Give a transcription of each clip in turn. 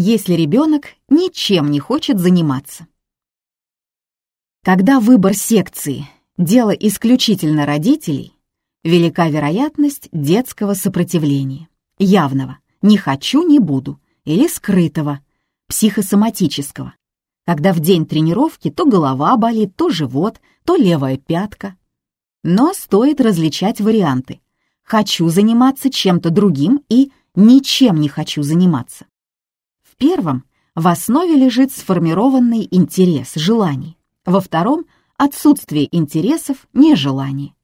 если ребенок ничем не хочет заниматься. Когда выбор секции – дело исключительно родителей, велика вероятность детского сопротивления, явного «не хочу, не буду» или скрытого, психосоматического, когда в день тренировки то голова болит, то живот, то левая пятка. Но стоит различать варианты. Хочу заниматься чем-то другим и ничем не хочу заниматься. Первом в основе лежит сформированный интерес, желание. Во втором — отсутствие интересов, нежелание.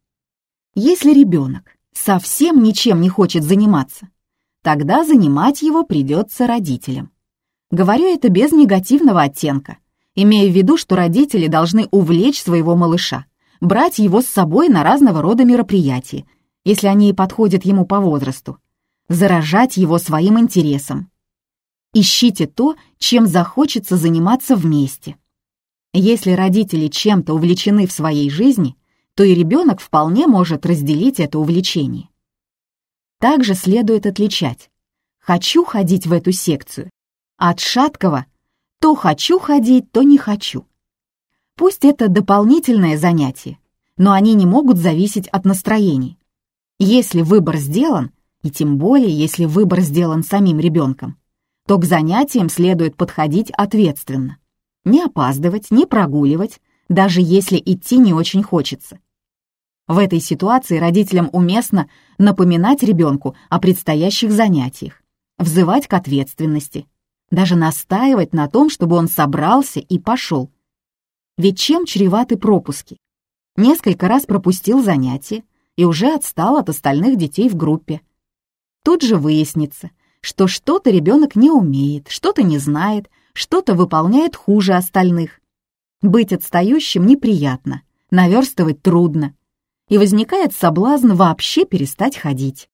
Если ребенок совсем ничем не хочет заниматься, тогда занимать его придется родителям. Говорю это без негативного оттенка, имея в виду, что родители должны увлечь своего малыша, брать его с собой на разного рода мероприятия, если они и подходят ему по возрасту, заражать его своим интересом. Ищите то, чем захочется заниматься вместе. Если родители чем-то увлечены в своей жизни, то и ребенок вполне может разделить это увлечение. Также следует отличать «хочу ходить в эту секцию» от шаткого «то хочу ходить, то не хочу». Пусть это дополнительное занятие, но они не могут зависеть от настроений. Если выбор сделан, и тем более, если выбор сделан самим ребенком, то к занятиям следует подходить ответственно. Не опаздывать, не прогуливать, даже если идти не очень хочется. В этой ситуации родителям уместно напоминать ребенку о предстоящих занятиях, взывать к ответственности, даже настаивать на том, чтобы он собрался и пошел. Ведь чем чреваты пропуски? Несколько раз пропустил занятие и уже отстал от остальных детей в группе. Тут же выяснится, что что-то ребенок не умеет, что-то не знает, что-то выполняет хуже остальных. Быть отстающим неприятно, наверстывать трудно, и возникает соблазн вообще перестать ходить.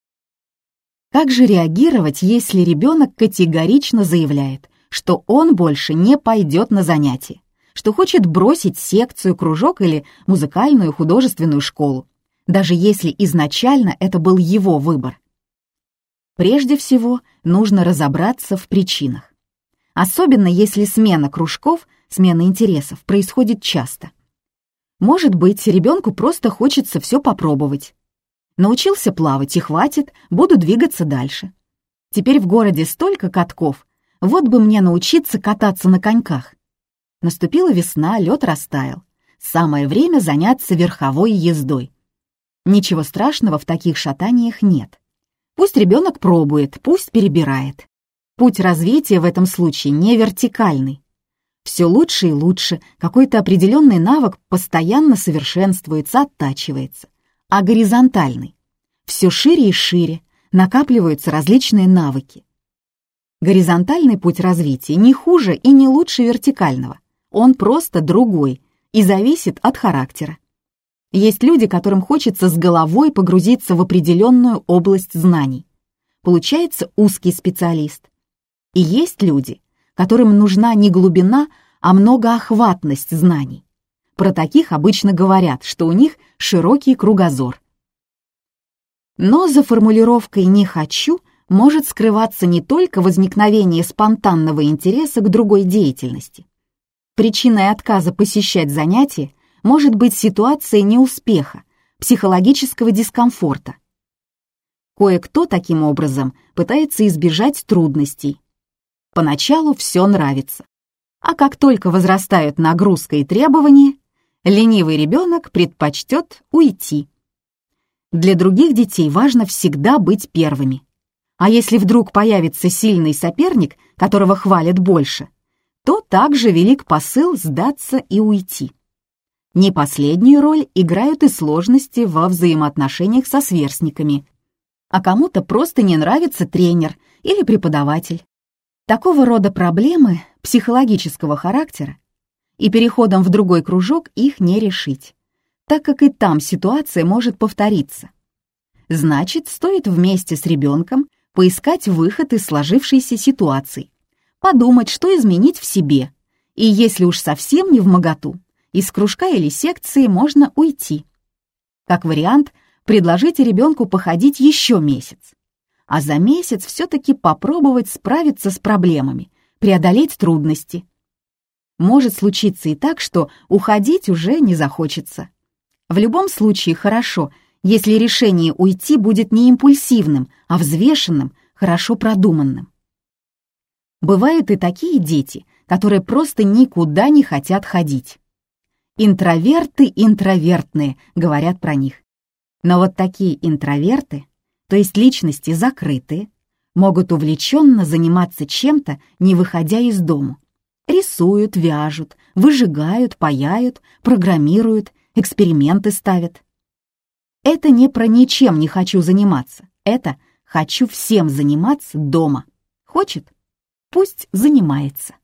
Как же реагировать, если ребенок категорично заявляет, что он больше не пойдет на занятия, что хочет бросить секцию, кружок или музыкальную художественную школу, даже если изначально это был его выбор? Прежде всего, нужно разобраться в причинах. Особенно если смена кружков, смена интересов происходит часто. Может быть, ребенку просто хочется все попробовать. Научился плавать и хватит, буду двигаться дальше. Теперь в городе столько катков, вот бы мне научиться кататься на коньках. Наступила весна, лед растаял. Самое время заняться верховой ездой. Ничего страшного в таких шатаниях нет. Пусть ребенок пробует, пусть перебирает. Путь развития в этом случае не вертикальный. Все лучше и лучше, какой-то определенный навык постоянно совершенствуется, оттачивается. А горизонтальный. Все шире и шире, накапливаются различные навыки. Горизонтальный путь развития не хуже и не лучше вертикального. Он просто другой и зависит от характера. Есть люди, которым хочется с головой погрузиться в определенную область знаний. Получается узкий специалист. И есть люди, которым нужна не глубина, а многоохватность знаний. Про таких обычно говорят, что у них широкий кругозор. Но за формулировкой «не хочу» может скрываться не только возникновение спонтанного интереса к другой деятельности. Причиной отказа посещать занятия может быть ситуация неуспеха, психологического дискомфорта. Кое-кто таким образом пытается избежать трудностей. Поначалу все нравится. А как только возрастают нагрузка и требования, ленивый ребенок предпочтет уйти. Для других детей важно всегда быть первыми. А если вдруг появится сильный соперник, которого хвалят больше, то также велик посыл сдаться и уйти. Не последнюю роль играют и сложности во взаимоотношениях со сверстниками. А кому-то просто не нравится тренер или преподаватель. Такого рода проблемы психологического характера и переходом в другой кружок их не решить, так как и там ситуация может повториться. Значит, стоит вместе с ребенком поискать выход из сложившейся ситуации, подумать, что изменить в себе, и если уж совсем не в моготу, из кружка или секции можно уйти. Как вариант, предложите ребенку походить еще месяц. А за месяц все-таки попробовать справиться с проблемами, преодолеть трудности. Может случиться и так, что уходить уже не захочется. В любом случае хорошо, если решение уйти будет не импульсивным, а взвешенным, хорошо продуманным. Бывают и такие дети, которые просто никуда не хотят ходить. Интроверты интровертные, говорят про них. Но вот такие интроверты, то есть личности закрытые, могут увлеченно заниматься чем-то, не выходя из дома. Рисуют, вяжут, выжигают, паяют, программируют, эксперименты ставят. Это не про ничем не хочу заниматься. Это хочу всем заниматься дома. Хочет? Пусть занимается.